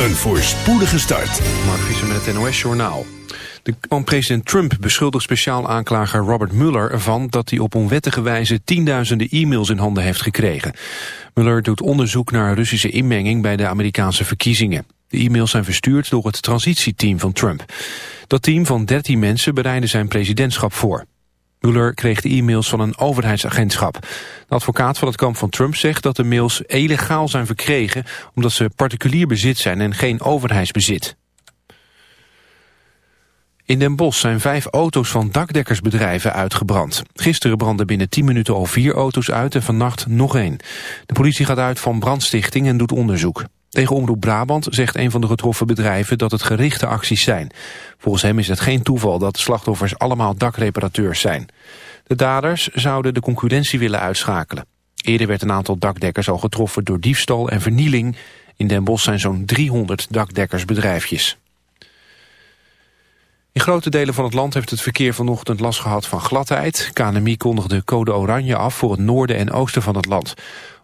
Een voorspoedige start. Mark Visser met het NOS Journaal. De president Trump beschuldigt speciaal aanklager Robert Mueller ervan dat hij op onwettige wijze tienduizenden e-mails in handen heeft gekregen. Mueller doet onderzoek naar Russische inmenging bij de Amerikaanse verkiezingen. De e-mails zijn verstuurd door het transitieteam van Trump. Dat team van 13 mensen bereidde zijn presidentschap voor. Mueller kreeg de e-mails van een overheidsagentschap. De advocaat van het kamp van Trump zegt dat de mails illegaal zijn verkregen... omdat ze particulier bezit zijn en geen overheidsbezit. In Den Bosch zijn vijf auto's van dakdekkersbedrijven uitgebrand. Gisteren brandden binnen 10 minuten al vier auto's uit en vannacht nog één. De politie gaat uit van brandstichting en doet onderzoek. Tegen Omroep Brabant zegt een van de getroffen bedrijven dat het gerichte acties zijn. Volgens hem is het geen toeval dat de slachtoffers allemaal dakreparateurs zijn. De daders zouden de concurrentie willen uitschakelen. Eerder werd een aantal dakdekkers al getroffen door diefstal en vernieling. In Den Bosch zijn zo'n 300 dakdekkersbedrijfjes. In grote delen van het land heeft het verkeer vanochtend last gehad van gladheid. KNMI kondigde code oranje af voor het noorden en oosten van het land.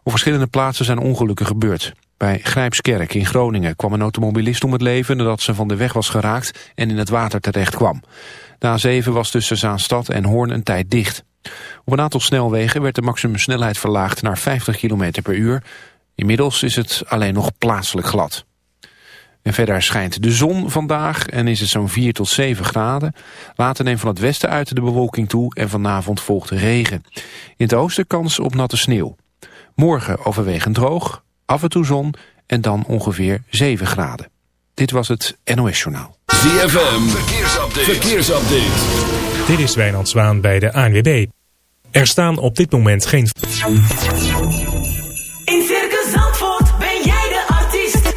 Op verschillende plaatsen zijn ongelukken gebeurd. Bij Grijpskerk in Groningen kwam een automobilist om het leven... nadat ze van de weg was geraakt en in het water terecht kwam. De A7 was tussen Zaanstad en Hoorn een tijd dicht. Op een aantal snelwegen werd de maximumsnelheid verlaagd naar 50 km per uur. Inmiddels is het alleen nog plaatselijk glad. En verder schijnt de zon vandaag en is het zo'n 4 tot 7 graden. Later neemt van het westen uit de bewolking toe en vanavond volgt regen. In het oosten kans op natte sneeuw. Morgen overwegend droog, af en toe zon en dan ongeveer 7 graden. Dit was het NOS Journaal. ZFM, verkeersupdate. verkeersupdate. Dit is Wijnand Zwaan bij de ANWB. Er staan op dit moment geen... In Circus Zandvoort ben jij de artiest.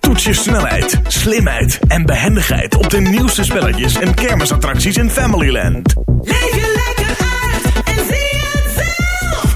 Toets je snelheid, slimheid en behendigheid op de nieuwste spelletjes en kermisattracties in Familyland. Leef je lekker uit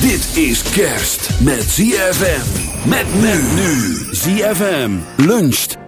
Dit is kerst met ZFM. Met men nu. ZFM luncht.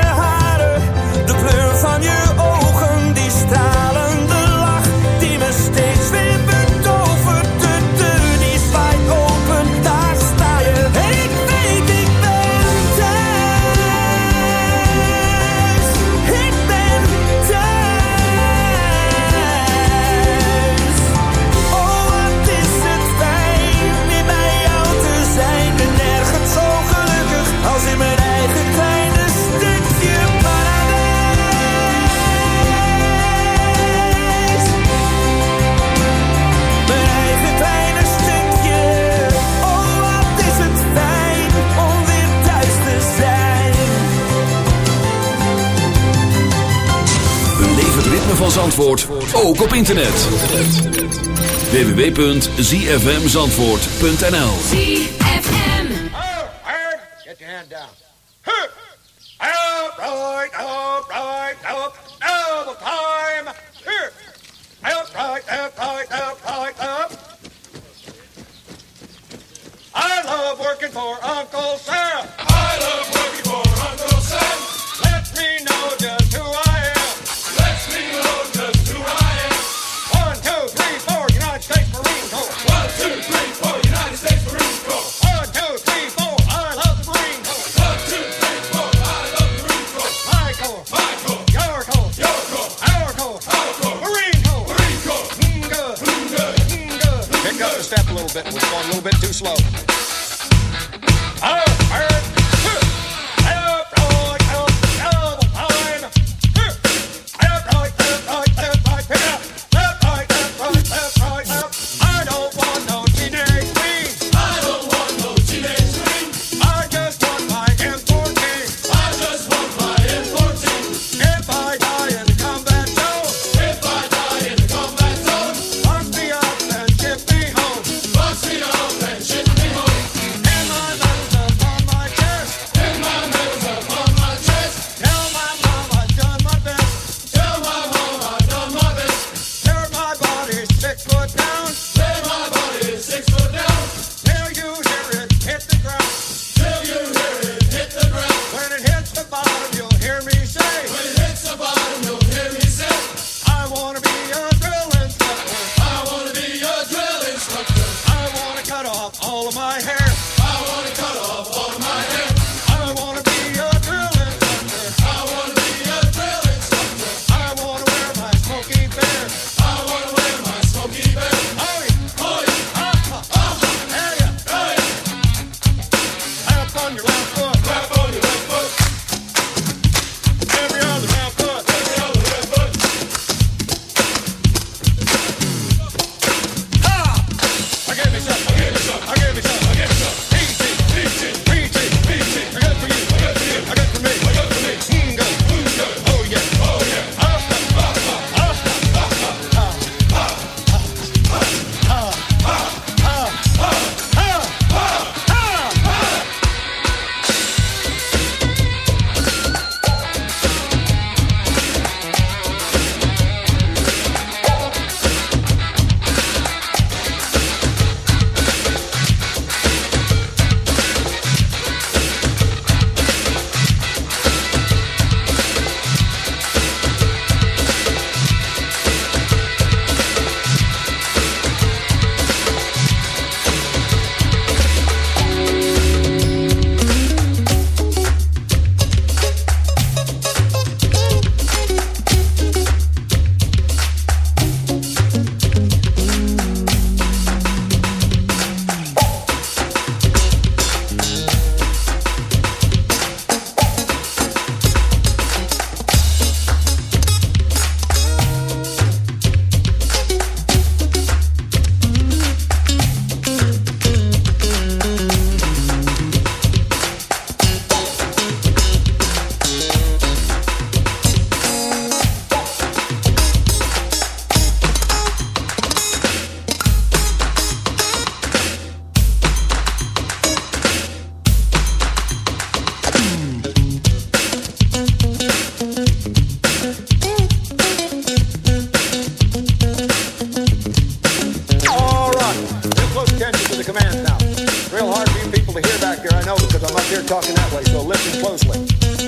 van Zandvoort, ook op internet. www.zfmzandvoort.nl ZFM. Get your hand down. Huh. Up, right, up, right, up, double time. Here. Up, right, up, right, up, right, up. I love working for on your own. Talking that way, so listen closely.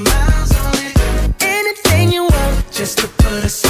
miles on it. Anything you want, just to put us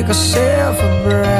take yourself a breath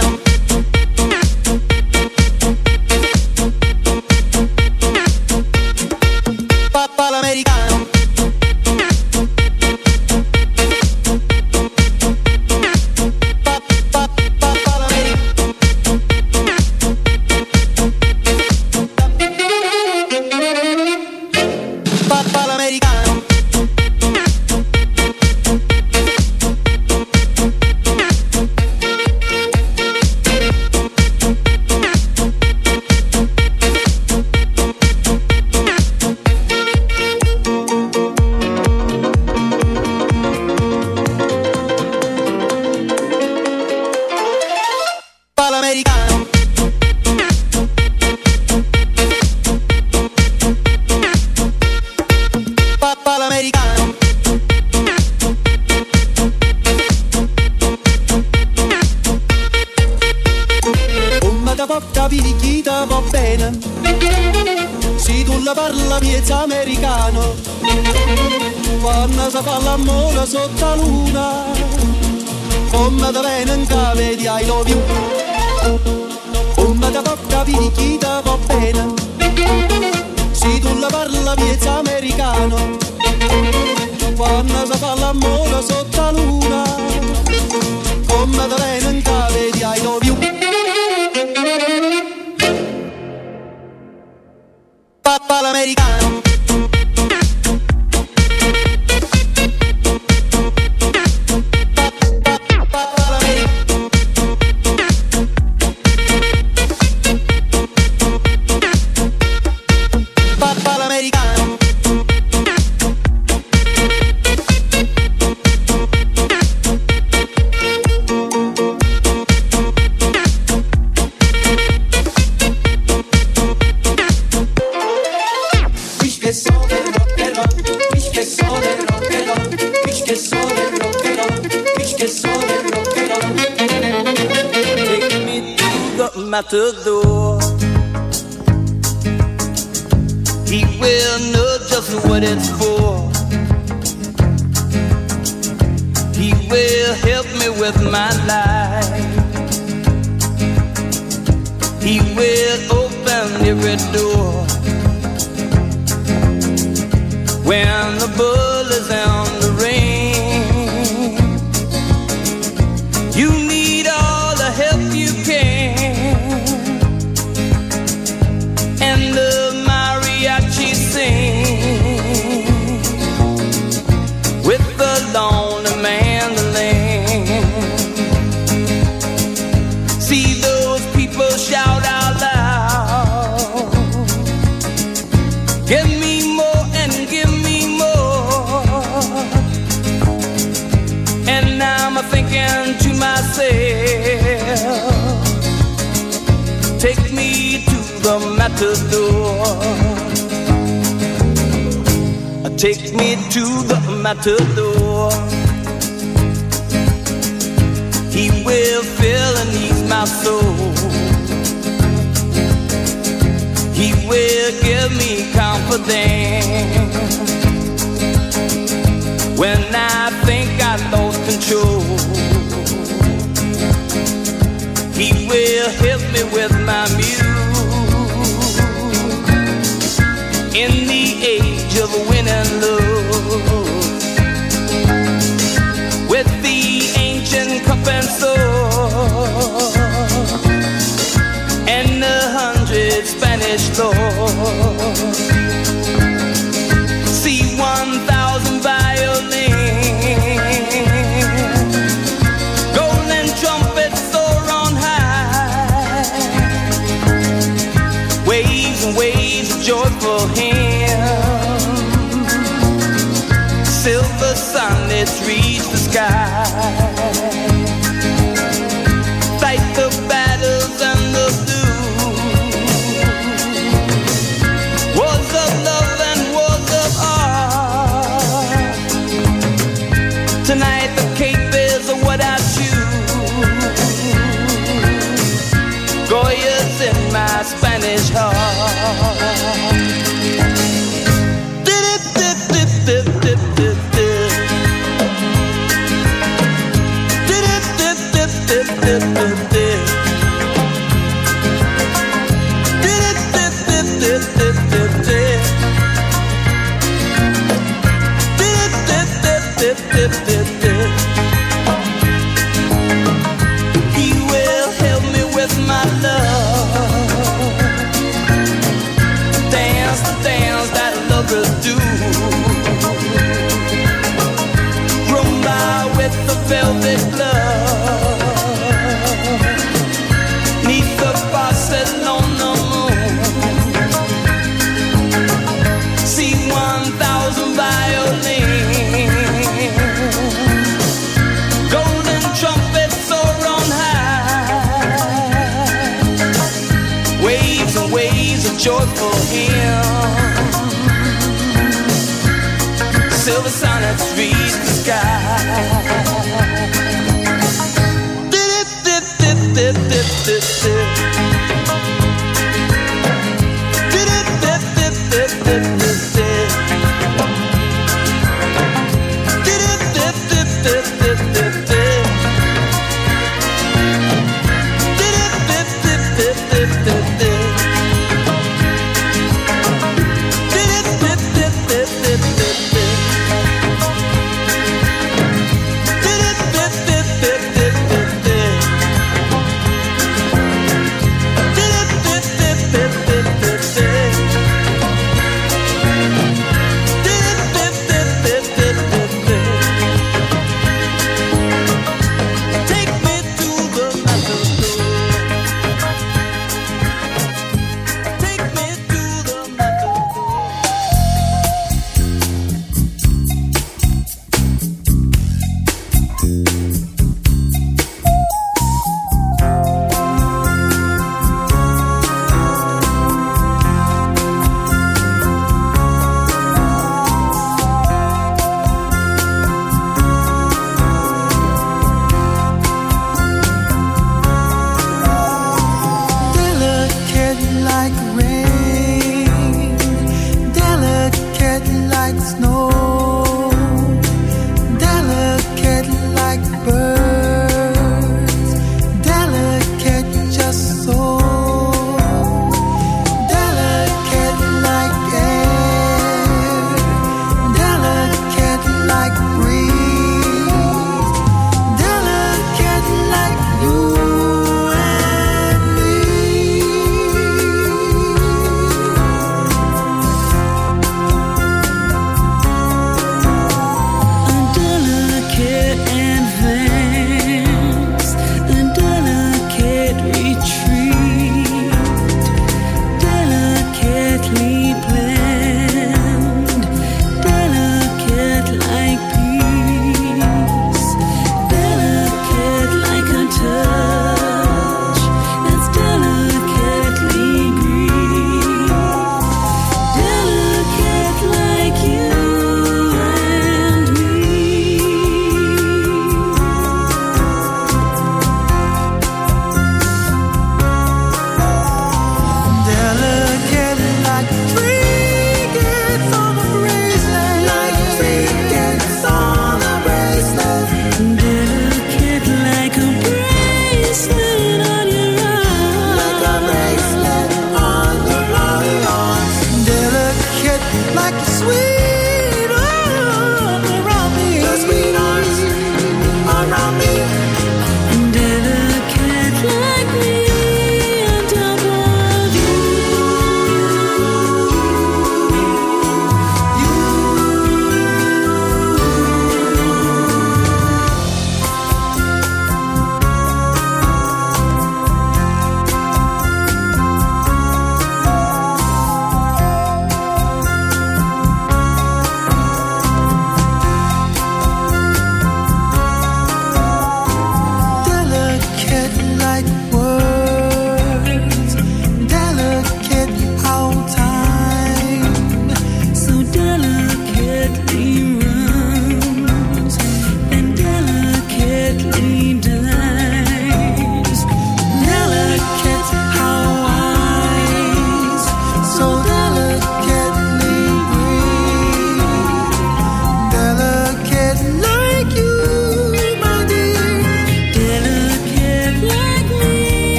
Come te venen che vedi I love you Come te vedi chi te va bene. Se tu la parla piezza americano. Quando si fa l'amore sotto la luna Come te venen che Give me more and give me more. And now I'm thinking to myself, take me to the matador. Take me to the matador. He will fill and ease my soul. Will give me confidence when I think I lost control. He will help me with my muse in the age of winning hundred Spanish dip, dip, dip. Joyful